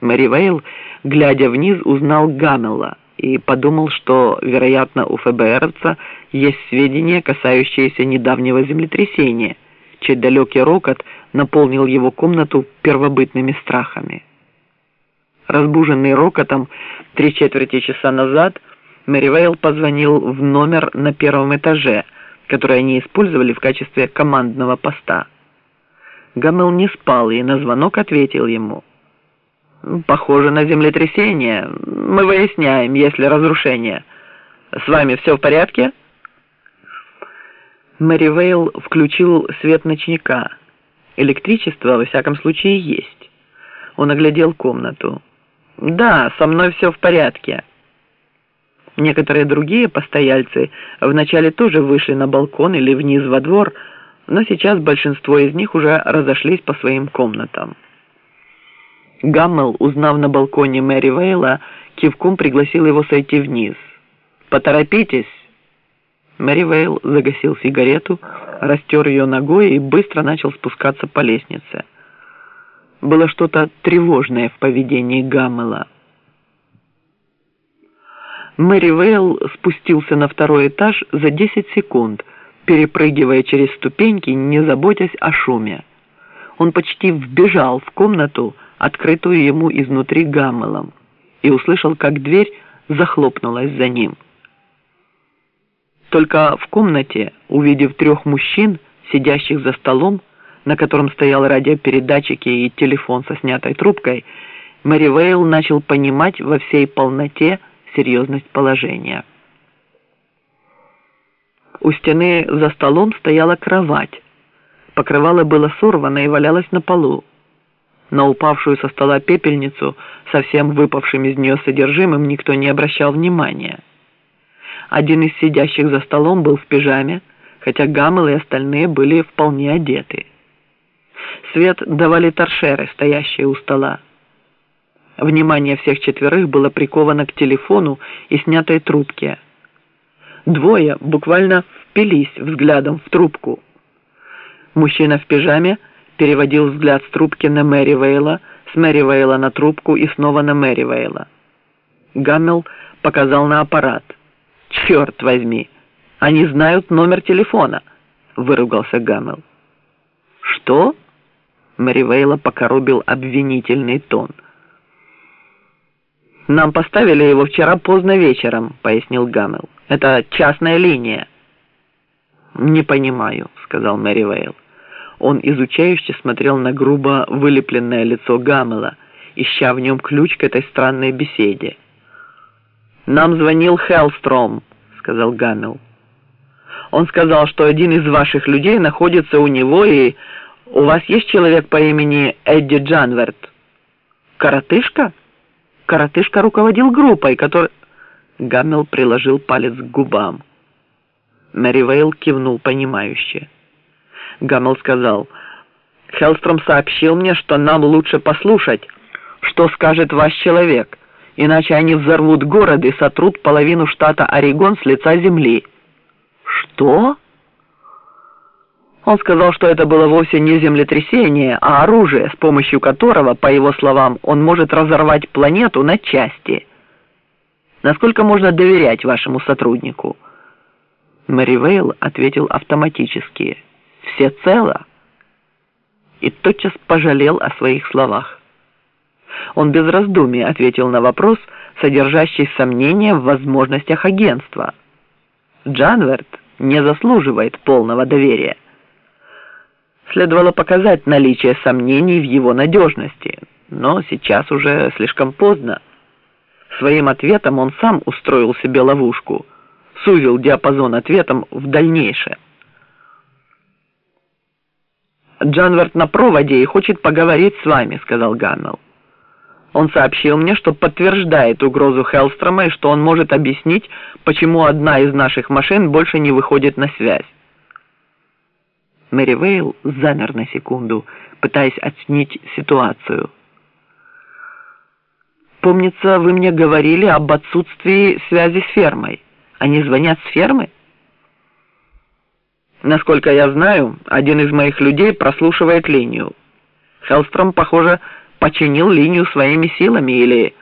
Мэри Вейл, глядя вниз, узнал Гаммела и подумал, что, вероятно, у ФБРовца есть сведения, касающиеся недавнего землетрясения, чей далекий рокот наполнил его комнату первобытными страхами. Разбуженный рокотом три четверти часа назад, Мэри Вейл позвонил в номер на первом этаже, который они использовали в качестве командного поста. Гаммел не спал и на звонок ответил ему – Похоже на землетрясение. Мы выясняем, есть ли разрушение. С вами все в порядке? Мэри Вейл включил свет ночника. Электричество, во всяком случае, есть. Он оглядел комнату. Да, со мной все в порядке. Некоторые другие постояльцы вначале тоже вышли на балкон или вниз во двор, но сейчас большинство из них уже разошлись по своим комнатам. Гаммел, узнав на балконе Мэри Вейла, кивком пригласил его сойти вниз. «Поторопитесь!» Мэри Вейл загасил сигарету, растер ее ногой и быстро начал спускаться по лестнице. Было что-то тревожное в поведении Гаммела. Мэри Вейл спустился на второй этаж за 10 секунд, перепрыгивая через ступеньки, не заботясь о шуме. Он почти вбежал в комнату, открытую ему изнутри Гаммелом, и услышал, как дверь захлопнулась за ним. Только в комнате, увидев трех мужчин, сидящих за столом, на котором стоял радиопередатчик и телефон со снятой трубкой, Мэри Вейл начал понимать во всей полноте серьезность положения. У стены за столом стояла кровать. Покрывало было сорвано и валялось на полу на упавшую со стола пепельницу, совсем выпавшим из нее содержимым, никто не обращал внимания. Один из сидящих за столом был в пижаме, хотя Гаммел и остальные были вполне одеты. Свет давали торшеры, стоящие у стола. Внимание всех четверых было приковано к телефону и снятой трубке. Двое буквально впились взглядом в трубку. Мужчина в пижаме – переводил взгляд с трубки на Мэри Вейла, с Мэри Вейла на трубку и снова на Мэри Вейла. Гаммел показал на аппарат. «Черт возьми! Они знают номер телефона!» — выругался Гаммел. «Что?» — Мэри Вейла покоробил обвинительный тон. «Нам поставили его вчера поздно вечером», — пояснил Гаммел. «Это частная линия». «Не понимаю», — сказал Мэри Вейл. Он изучающе смотрел на грубо вылепленное лицо Гамела, ища в нем ключ к этой странной беседе. «Нам звонил Хеллстром», — сказал Гамел. «Он сказал, что один из ваших людей находится у него, и у вас есть человек по имени Эдди Джанверт?» «Коротышка?» «Коротышка руководил группой, который...» Гаммел приложил палец к губам. Мэривейл кивнул понимающе. Гаммел сказал. «Хеллстром сообщил мне, что нам лучше послушать, что скажет ваш человек, иначе они взорвут город и сотрут половину штата Орегон с лица земли». «Что?» Он сказал, что это было вовсе не землетрясение, а оружие, с помощью которого, по его словам, он может разорвать планету на части. Насколько можно доверять вашему сотруднику? Мэри Вейл ответил автоматически – всецело и тотчас пожалел о своих словах. Он без раздумий ответил на вопрос, содержащий сомнения в возможностях агентства. Джанверт не заслуживает полного доверия. Следовало показать наличие сомнений в его надежности, но сейчас уже слишком поздно. Своим ответом он сам устроил себе ловушку, сузил диапазон ответом в дальнейшее. Джанверт на проводе и хочет поговорить с вами», — сказал Ганнелл. Он сообщил мне, что подтверждает угрозу Хеллстрома и что он может объяснить, почему одна из наших машин больше не выходит на связь. Мэри Вейл замер на секунду, пытаясь оценить ситуацию. «Помнится, вы мне говорили об отсутствии связи с фермой. Они звонят с фермы?» Насколько я знаю, один из моих людей прослушивает линию. Хеллстром, похоже, починил линию своими силами или